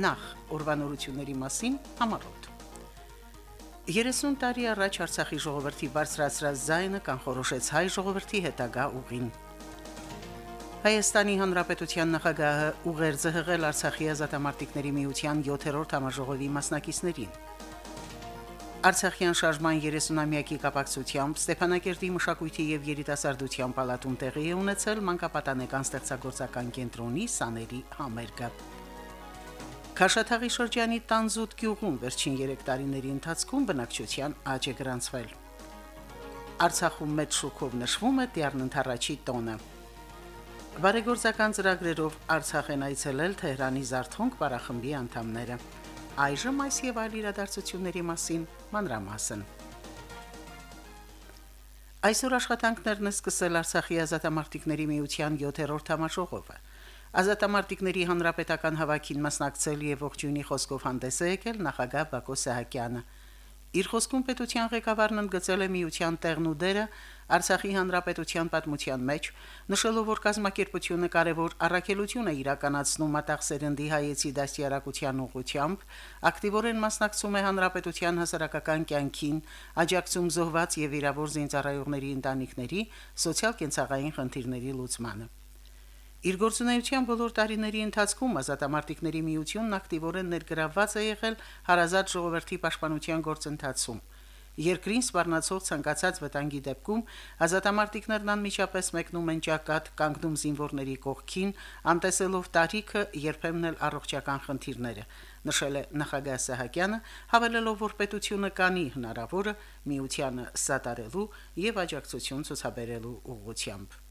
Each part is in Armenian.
Նախ օրվանորությունների մասին համառոտ։ 30 տարի առաջ Արցախի ժողովրդի բարձրացրած զայնը կանխորոշեց հայ ժողովրդի հետագա ուղին։ Հայաստանի Հանրապետության նախագահը ուղերձը հղել Արցախի ազատամարտիկների միության 7-րդ համաժողովի մասնակիցներին։ Արցախյան շարժման 30-ամյակի կապակցությամբ Ստեփանակերտի մշակույթի եւ երիտասարդության պալատում տեղի է ունեցել մանկապատանեկան ստեղծագործական կենտրոնի սաների համերգը։ Քաշաթաղի շրջանի Տանզուտ գյուղում վերջին 3 տարիների ընթացքում բնակչության աճ է գրանցվել։ Արցախում մեծ շոկով նշվում է Տիառնընթառաջի տոնը։ Բարեգործական ծրագրերով Արցախ են այցելել Թեհրանի Զարթոնք բարախմբի անդամները։ Այժմ այս եւ այլ իրադարձությունների մասին մանրամասն։ Այսօր աշխատանքներն է սկսել Արցախի ազատամարտիկների միության 7-րդ համաժողովը։ Ազատամարտիկների հանրապետական հավաքին մասնակցել եւ ողջույնի խոսքով հանդես է եկել նախագահ Բակո Սահակյանը։ Իր խոսքում պետության ղեկավարն ընդգծել է միության տեղն ու դերը Արցախի հանրապետության պատմության մեջ, նշելով, որ կազմակերպությունը կարևոր առաքելություն է իրականացնում մտաղսերնդի հայեցի դաստիարակության ուղղությամբ, ակտիվորեն մասնակցում է հանրապետության հասարակական կյանքին, աջակցում զոհված եւ վիրավոր զինծառայողների ընտանիքների սոցիալ-կենցաղային խնդիրների լուծմանը։ Իր գործունեության բոլոր տարիների ընթացքում ազատամարտիկների միությունն ակտիվորեն ներգրավված է եղել հարազատ ժողովրդի պաշտպանության գործընթացում։ Երկրին սպառնացող ցանկացած վտանգի դեպքում ազատամարտիկներն անմիջապես մեկնում են ճակատ, կանգնում զինվորների կողքին, անտեսելով տարիքը, երբեմն էլ առողջական խնդիրները, նշել է նախագահ Սահակյանը, հավելելով, որ պետությունը կանի հնարավորը միությանը սատարելու եւ աջակցություն ցուցաբերելու ուղղությամբ։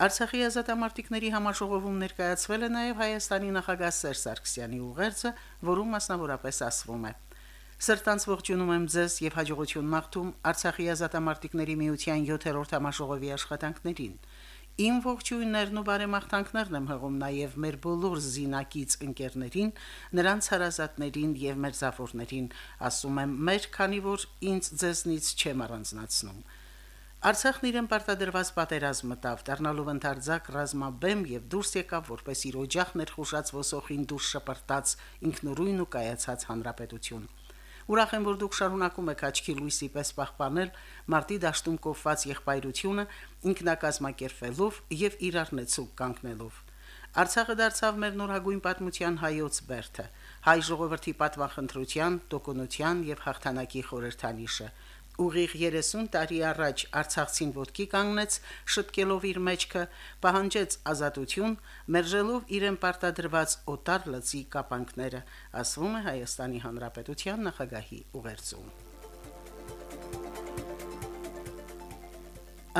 Արցախի ազատամարտիկների համաժողովում ներկայացվել է նաև Հայաստանի նախագահ Սերժ Սարգսյանի ուղերձը, որում մասնավորապես ասվում է. Սրտանց ողջունում եմ ձեզ եւ հաջողություն մաղթում Արցախի ազատամարտիկների միության 7-րդ համաժողովի աշխատանքներին։ Իմ ողջույններն ու բարեմաղթանքներն եմ հղում նաև մեր բոլոր զինակից ընկերներին, նրանց հարազատներին եւ մեր զավորներին, ասում եմ մեր, քանի որ ինձ ձեզնից չեմ առանձնացնում։ Արցախն իրեն պարտադրված պատերազմ մտավ, դառնալով ընդարձակ ռազմաբեմ եւ դուրս եկավ որպես իր օջախ ներխուժած ոսոխին դուրս շպրտած ինքնուրույն ու կայացած հանրապետություն։ Ուրախ եմ, որ դուք շարունակում եք աչքի լույսի պես պահպանել մարտի դաշտում կոփված եղբայրությունը ինքնակազմակերպվելով եւ իրարնեցուկ կանգնելով։ Արցախը դարձավ մեր նորագույն պատմության հայոց բերդը, հայ ժողովրդի պատվախնդրության, տոկունության եւ հաղթանակի խորհրդանիշը ուղիղ 30 տարի առաջ Արցախցին ոտքի կանգնեց, շտկելով իր մեջքը, պահանջեց ազատություն, մերժելով իրեն պարտադրված օտար լծի կապանքները, ասվում է Հայաստանի Հանրապետության նախագահի ուղերձում։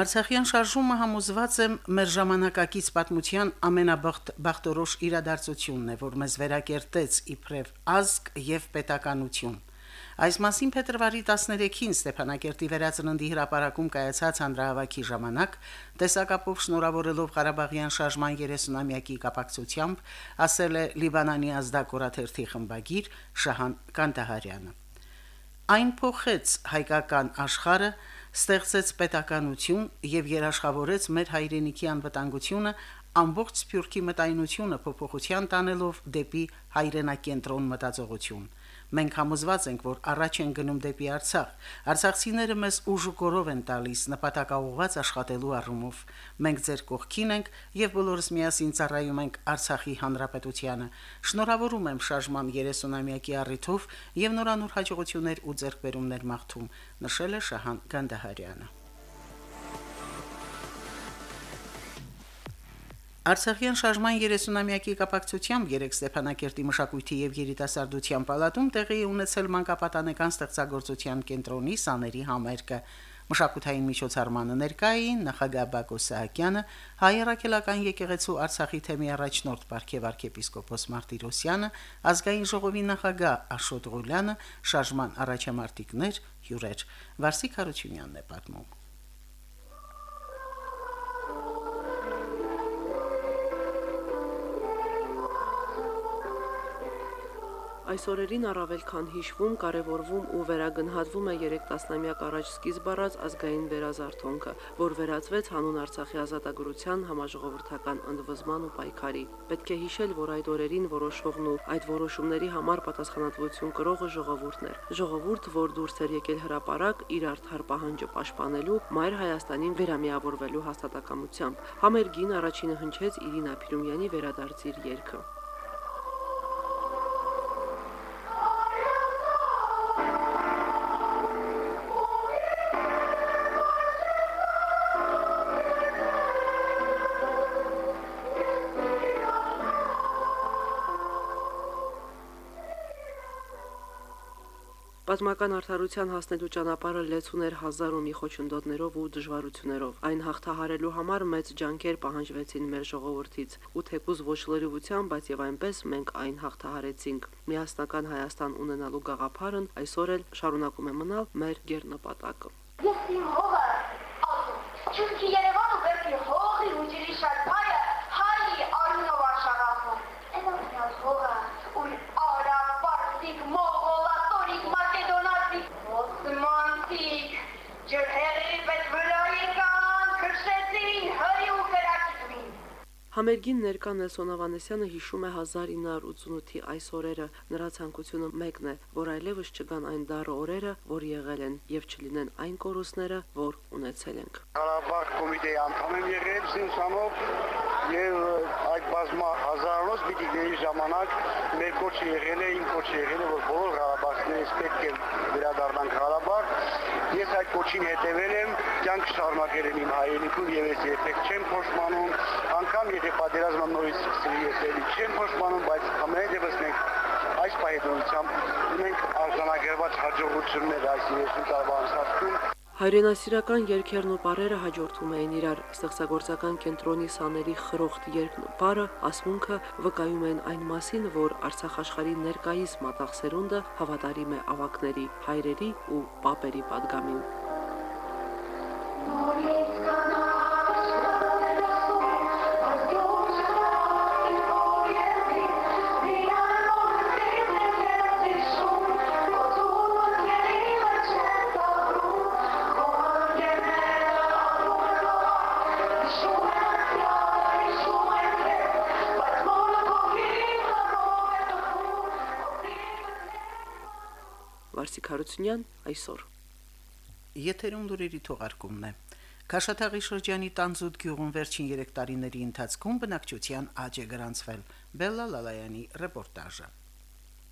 Արցախյան շարժումը համոզված է մեր ժամանակակից պատմության ամենաբախտորոշ իրադարձությունն է, որ մեզ վերակերտեց իբրև ազգ եւ պետականություն Այս մասին փետրվարի 13-ին Ստեփանակերտի վերածննդի հրապարակում կայացած հանրահավաքի ժամանակ տեսակապով շնորհավորելով Ղարաբաղյան շարժման 30-ամյակի կապակցությամբ ասել է Լիբանանի ազդակորաթերթի խմբագիր Շահան Կանտահարյանը։ Այն փոխեց հայկական աշխարը, ստեղծեց պետականություն եւ երաշխավորեց մեր հայրենիքի անվտանգությունը ամբողջ սփյուռքի մտայնությունը փոփոխության տանելով դեպի հայրենակենտրոն մտածողություն։ Մենք համոզված ենք, որ առաջ են գնում դեպի Արցախ։ Արցախցիները մեզ ուժուկորով են տալիս նպատակաուղված աշխատելու առումով։ Մենք ձեր կողքին ենք եւ բոլորս միասին ծառայում ենք Արցախի հանրապետությանը։ Շնորհավորում եմ շարժման 30-ամյակի առիթով եւ նորանոր հաջողություններ ու ձեռքբերումներ մաղթում, նշել է Շահան Գանդահարյանը։ Արցախյան շարժման 30-ամյակի կապակցությամբ երեք Ստեփանակերտի մշակույթի եւ երիտասարդության պալատում տեղի ունեցել մանկապատանեկան ստեղծագործության կենտրոնի սաների համերգը։ Մշակութային միջոցառմանը ներկային նախագահ Բակո Սահակյանը, հայ առաքելական եկեղեցու Արցախի թեմի առաջնորդ Պարքև arczepiskopos Մարտիրոսյանը, ազգային ժողովի նախագահ Աշոտ Ղուլյանը, շարժման առաջամարտիկներ հյուրեր։ Վարսիկ Հարությունյանն է պատմում։ Այս օրերին առավել քան հիշվում, կարևորվում ու վերագնահատվում է 3 տասնամյակ առաջ սկիզբ առած ազգային վերազարթոնքը, որ վերածվեց հանուն Արցախի ազատագրության համաժողովրդական ընդվզման ու պայքարի։ Պետք է հիշել, որ այդ օրերին որոշողն ու այդ որոշումների համար պատասխանատվություն կրողը ժողովուրդն էր։ Ժողովուրդ, որ դուրս էր եկել հրաապարակ իր արդար պահանջը պաշտպանելու Մայր Հայաստանին վերամիավորվելու հաստատակամությամբ։ Համերգին առաջինը հնչեց Իրինա Փիրումյանի վերադարձիր երգը։ Պատմական արդարության հասնելու ճանապարհը լեցուն էր հազար ու մի խոչընդոտներով ու դժվարություններով։ Այն հաղթահարելու համար մեծ ջանքեր պահանջվեցին մեր ժողովրդից, ու թեկուզ ոչ լրիվությամբ, բայց եւ այնպես մենք այն հաղթահարեցինք։ Միասնական Հայաստան ունենալու գաղափարն այսօր էլ շարունակում է մնալ մեր գերնպատակը։ Ես իմ հողը ասում, çünkü Երևանը վերքի հողի ու ջրի շատ ջրհեղի պետ վրայեկան, քրշեցին, հրի ու կրակիվին։ Համերգին ներկա Նելսոն Ավանեսյանը հիշում է 1988-ի այս օրերը։ Նրա ցանկությունը մեկն է, որ այլևս չգան այն դառը օրերը, որ եղել են, եւ չլինեն այն կորուստները, որ ունեցել ենք։ Ղարաբաղ կոմիտեի անդամ եմ եղել Սինսանով եւ այդ բազմա հազարանոց պիտի գերի ժամանակ մեր կոչը եղել է, իմ կոչը եղել է, որ բոլոր Ղարաբաղցիներից պետք է վերադառնան Ղարաբաղ։ Ես այդ կոչին հետևել եմ, կյանք շարունակել եմ իմ հայրենիքում եւ ես երբեք չեմ փոշմանում, անգամ եթե պատերազմը նորից սկսվի, ես էլի չեմ փոշմանում, բայց ամենևս մենք այս պայմանությամբ ունենք արժանագրված հաջողություններ այս 30 տարվա ընթացքում Հայրենասիրական երկերն ու պարերը հաջորդում էին իրար։ Ստեղծագործական կենտրոնի սաների խրոխտ երկն ու պարը ասմունքը վկայում են այն մասին, որ Արցախ աշխարհի ներկայիս մտաղ սերունդը հավատարիմ է ավակների, հայրերի ու պապերի падգամին։ Մորից կանա Հարությունյան այսօր Եթերում լուրերի թողարկումն է։ Քաշաթաղի շրջանի Տանզուտ գյուղում վերջին 3 տարիների ընթացքում բնակչության աճ է գրանցվել։ Բելլա Լալայանի ռեպորտաժը։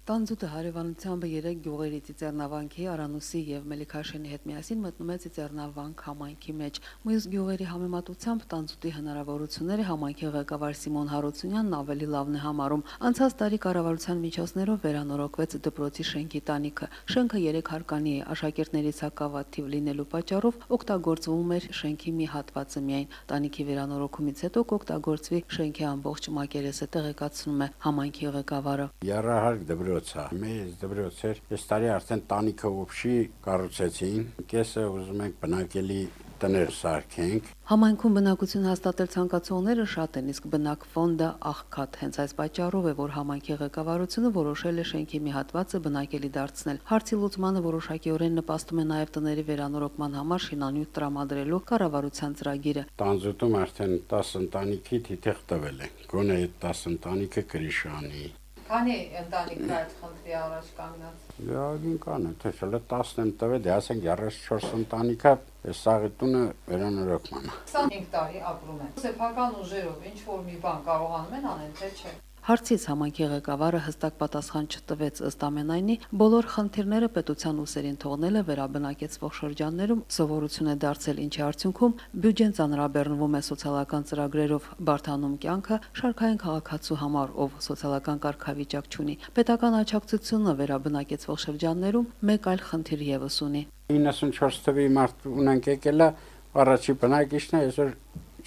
Տանձուտը հարևանությամբ երեք գյուղերի Ծիծեռնավանքի, Արանուսի եւ Մելիքաշենի հետ միասին մտնում է Ծիծեռնավանք համայնքի մեջ։ Մյուս գյուղերի համեմատությամբ Տանձուտի հնարավորությունները համայնքի ղեկավար Սիմոն Հարությունյանն ավելի լավն է համարում։ Անցած տարի կառավարության միջոցներով վերանորոգվեց դպրոցի շենքի տանիքը։ Շենքը 3 հարկանի է, աշակերտների ցակավաթիվ լինելու պատճառով օգտագործվում էր շենքի մի հատվածը միայն։ Տանիքի վերանորոգումից հետո կօգտագործվի շենքի ամբողջ մակերեսը տեղեկացնում է համայնքի ղեկավարը։ Երահարկ դպրոց է։ Մեծ դպրոց էր։ Այս տարի արդեն տանիքը ոբշի կառուցեցին։ Կեսը ուզում ենք բնակելի տներ սարքենք։ Համայնքում բնակություն հաստատել ցանկացողները շատ են, իսկ բնակ ֆոնդը աղքատ։ Հենց այս պատճառով է, որ համայնքի ղեկավարությունը որոշել է շենքի մի հատվածը բնակելի դարձնել։ Հարցի լուծմանը որոշակիորեն նպաստում է նաև տների վերանորոգման համար շինանյութ տրամադրելու կառավարության ծրագիրը։ Տանձուտում արդեն 10 ընտանիքի թիթեղ տվել են։ Գոնե այդ 10 ընտանիքը կրիշանի։ Քանի ընտանիք այդ խնդրի առաջ կանգնած։ Լավին կան, թե շլը 10 եմ տվել, դե ասենք 34 ընտանիքը այս սաղի տունը վերանորոգման։ 25 տարի ապրում են։ Սեփական ուժերով ինչ որ մի բան կարողանում են անել, թե չէ։ Հարցից համայնքի ղեկավարը հստակ պատասխան չտվեց ըստ ամենայնի, բոլոր խնդիրները պետության ուսերին թողնելը վերաբնակեցվող շրջաններում սովորություն է դարձել, ինչի արդյունքում բյուջեն ծանրաբեռնվում է սոցիալական ծրագրերով, բարթանում կյանքը շարքային քաղաքացու համար, ով սոցիալական կարգավիճակ չունի։ Պետական աջակցությունը վերաբնակեցվող շրջաններում մեկ այլ խնդիր եւս ունի։ 94 թվի մարդ ունենք եկելա առաջի բնակիչն է այսօր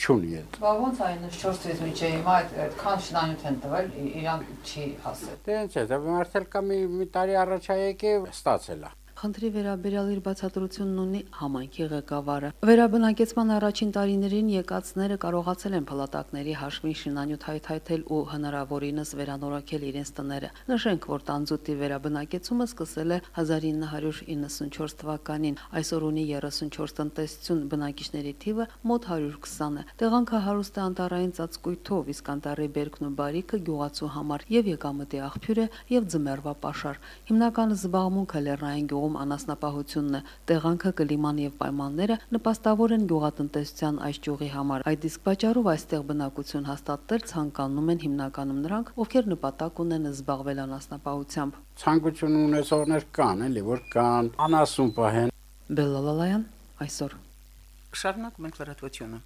չունի այդ։ Բա ոնց այն 4 թվականից մինչև հիմա այդ այդքան շնանյութ են տվել, ի- իրան չի հասել։ Դե ինչ է, դա մարդել կա մի, տարի առաջ եկե ստացել է։ Խնդրի վերաբերյալ իր բացատրությունն ունի համայնքի ղեկավարը։ Վերաբնակեցման առաջին տարիներին եկածները կարողացել են փլատակների հաշվին շինանյութ հայթայթել ու հնարավորինս վերանորոգել իրենց տները։ Նշենք, որ տանձուտի վերաբնակեցումը սկսել է 1994 թվականին, այսօր ունի 34 տնտեսություն, բնակիչների թիվը մոտ 120 է։ Տեղանքը հարուստ է անտառային ծածկույթով, իսկ անտառի բերքն ու բարիքը գյուղացու համար եւ եկամտի աղբյուր է եւ ձմեռվա պաշար։ Հիմնական զբաղմունքը լեռնային գյուղում անասնապահությունն է։ Տեղանքը կլիման եւ պայմանները նպաստավոր են գյուղատնտեսության այս ճյուղի համար։ Այդ իսկ պատճառով այստեղ բնակություն հաստատել ցանկանում են հիմնականում նրանք, ովքեր նպատակ ունեն զբաղվել անասնապահությամբ։ Ցանկություն ունեցողներ կան, էլի որ կան, անասուն պահեն։ Բելլալալայան այսօր Շարունակում ենք լրատվությունը։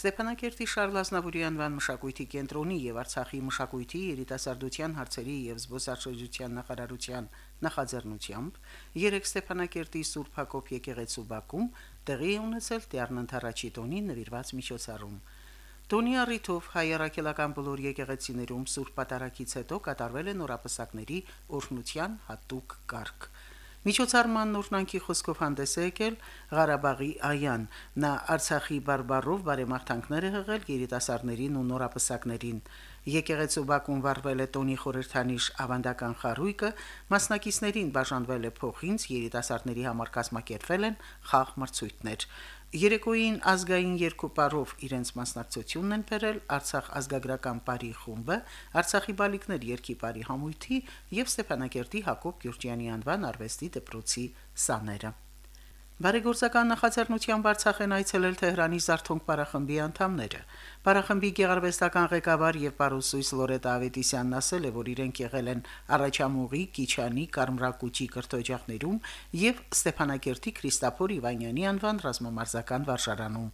Ստեփանակերտի Շարլ Ազնավուրի անվան մշակույթի կենտրոնի եւ Արցախի մշակույթի երիտասարդության հարցերի եւ զբոսաշրջության նախարարության նախաձեռնությամբ երեք Ստեփանակերտի Սուրբ Հակոբ եկեղեցու Բաքում տեղի է ունեցել Տիառնանթ առաջի տոնի նվիրված միջոցառում։ Տոնի առիթով հայ առաքելական բոլոր եկեղեցիներում Սուրբ Պատարագից հետո կատարվել է նորապսակների օրհնության հատուկ կարգ։ Միջոցառման նորնանքի խոսքով հանդես է եկել Ղարաբաղի Այան։ Նա Արցախի բարբարով բարեմաղթանքներ է հղել երիտասարդներին ու նորապսակներին։ Եկեղեցու Բաքում վարվել է տոնի խորհրդանիշ ավանդական խարույկը, մասնակիցներին բաժանվել է փոխինց, երիտասարդների համար կազմակերպվել են խաղ մրցույթներ։ Երեկոյին ազգային երկու պարով իրենց մասնակցությունն են բերել Արցախ ազգագրական բարի խումբը, Արցախի բալիկներ երկի բարի համույթի եւ Ստեփանակերտի Հակոբ Գյուրջյանի անվան արվեստի դպրոցի սաները։ Բարեգործական նախաձեռնության Արցախ են այցելել Թեհրանի Զարթոնք բարախմբի անդամները։ Բարախմբի գեղարվեստական ղեկավար եւ պարուսույս Լորետ Ավետիսյանն ասել է, որ իրենք եղել են Արաչամուղի, Կիչանի, Կարմրակուճի կրթօջախներում եւ Ստեփանակերտի Քրիստափոր Իվանյանի անվան ռազմամարզական վարժարանում։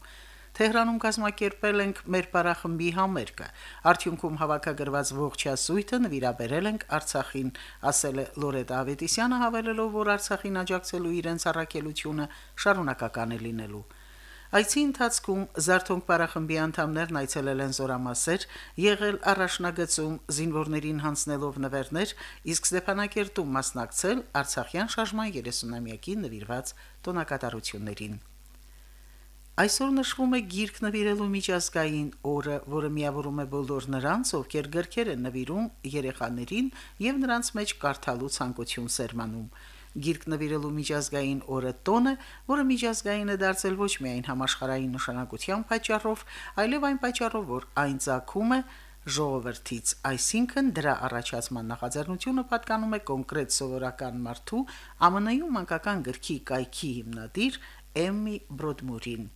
Թեհրանում կազմակերպել ենք մեր բարախմբի համերգը։ Արդյունքում հավաքագրված ողջասույթը նվիրաբերել ենք Արցախին, ասել է Լորետ Ավետիսյանը, հավելելով, որ Արցախին աջակցելու իրենց առաքելությունը շարունակական է լինելու։ Այսի ընթացքում Զարթոնք բարախմբի անդամներն այցելել են Զորամասեր, եղել առաջնագծում զինվորներին հանձնելով նվերներ, իսկ Ստեփանակերտում մասնակցել Արցախյան շարժման 30-ամյակի նվիրված տոնակատարություններին։ Այսօր նշվում է գիրք նվիրելու միջազգային օրը, որը միավորում է բոլոր նրանց, ովքեր գրքեր են նվիրում երեխաներին եւ նրանց մեջ կարդալու ցանկություն սերմանում։ Գիրք նվիրելու միջազգային օրը տոնը, որը միջազգային է դարձել ոչ միայն համաշխարհային նշանակության պատճառով, այլև այն պատճառով, որ այն ցակում է ժողովրդից, այսինքն դրա առաջացման նախաձեռնությունը պատկանում է կոնկրետ սովորական մարդու ԱՄՆ-ում մանկական գրքի կայքի հիմնադիր Էմի Բրոդմուրին։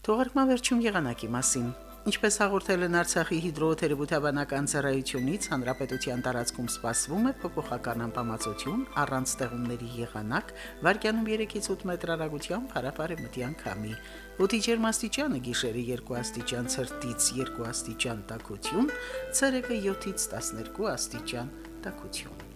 Թողարկման վերջում եղանակի մասին։ Ինչպես հաղորդել են Արցախի հիդրոթերապևտաբանական ծառայությունից, հանրապետության տարածքում սպասվում է փոփոխական անբավարարություն առանց ստեղումների եղանակ, վարկյանում 3-ից 8 մետր հեռագությամբ հարաբարեմտյան քամի։ Օդի ջերմաստիճանը գիշերը 2 աստիճան ցրտից 2 աստիճան տաքություն, ցերեկը 7-ից 12 աստիճան տաքություն։